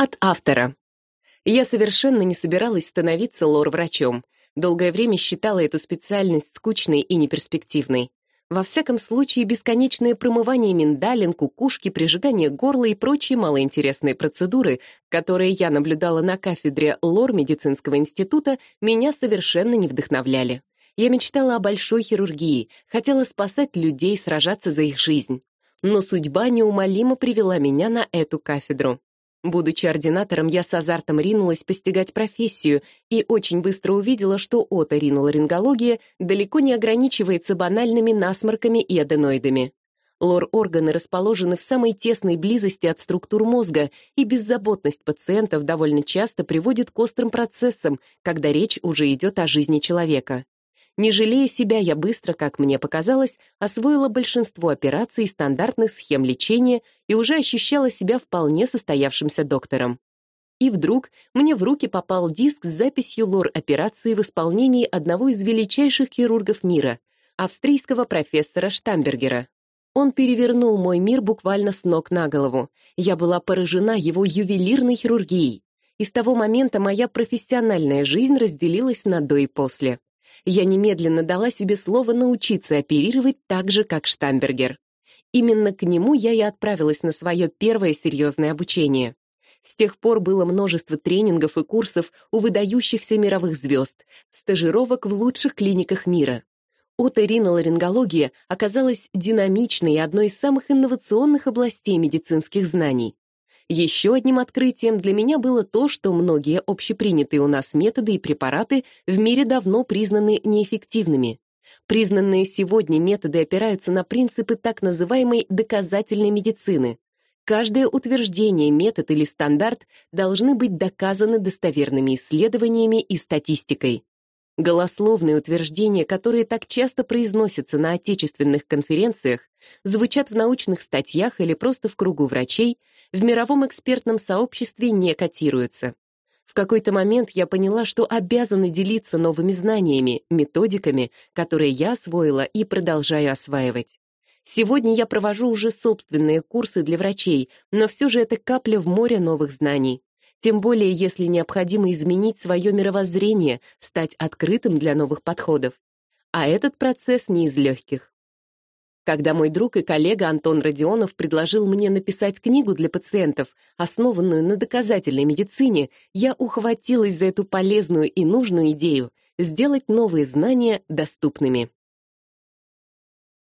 От автора. Я совершенно не собиралась становиться лор-врачом. Долгое время считала эту специальность скучной и неперспективной. Во всяком случае, бесконечное промывание миндалин, кукушки, прижигание горла и прочие малоинтересные процедуры, которые я наблюдала на кафедре лор медицинского института, меня совершенно не вдохновляли. Я мечтала о большой хирургии, хотела спасать людей, сражаться за их жизнь. Но судьба неумолимо привела меня на эту кафедру. Будучи ординатором, я с азартом ринулась постигать профессию и очень быстро увидела, что оториноларингология далеко не ограничивается банальными насморками и аденоидами. Лор-органы расположены в самой тесной близости от структур мозга, и беззаботность пациентов довольно часто приводит к острым процессам, когда речь уже идет о жизни человека. Не жалея себя, я быстро, как мне показалось, освоила большинство операций и стандартных схем лечения и уже ощущала себя вполне состоявшимся доктором. И вдруг мне в руки попал диск с записью лор-операции в исполнении одного из величайших хирургов мира, австрийского профессора Штамбергера. Он перевернул мой мир буквально с ног на голову. Я была поражена его ювелирной хирургией. И с того момента моя профессиональная жизнь разделилась на до и после я немедленно дала себе слово научиться оперировать так же, как Штамбергер. Именно к нему я и отправилась на свое первое серьезное обучение. С тех пор было множество тренингов и курсов у выдающихся мировых звезд, стажировок в лучших клиниках мира. Оториноларингология оказалась динамичной и одной из самых инновационных областей медицинских знаний. Еще одним открытием для меня было то, что многие общепринятые у нас методы и препараты в мире давно признаны неэффективными. Признанные сегодня методы опираются на принципы так называемой доказательной медицины. Каждое утверждение, метод или стандарт должны быть доказаны достоверными исследованиями и статистикой. Голословные утверждения, которые так часто произносятся на отечественных конференциях, звучат в научных статьях или просто в кругу врачей, в мировом экспертном сообществе не котируются. В какой-то момент я поняла, что обязана делиться новыми знаниями, методиками, которые я освоила и продолжаю осваивать. Сегодня я провожу уже собственные курсы для врачей, но все же это капля в море новых знаний. Тем более, если необходимо изменить свое мировоззрение, стать открытым для новых подходов. А этот процесс не из легких. Когда мой друг и коллега Антон Родионов предложил мне написать книгу для пациентов, основанную на доказательной медицине, я ухватилась за эту полезную и нужную идею — сделать новые знания доступными.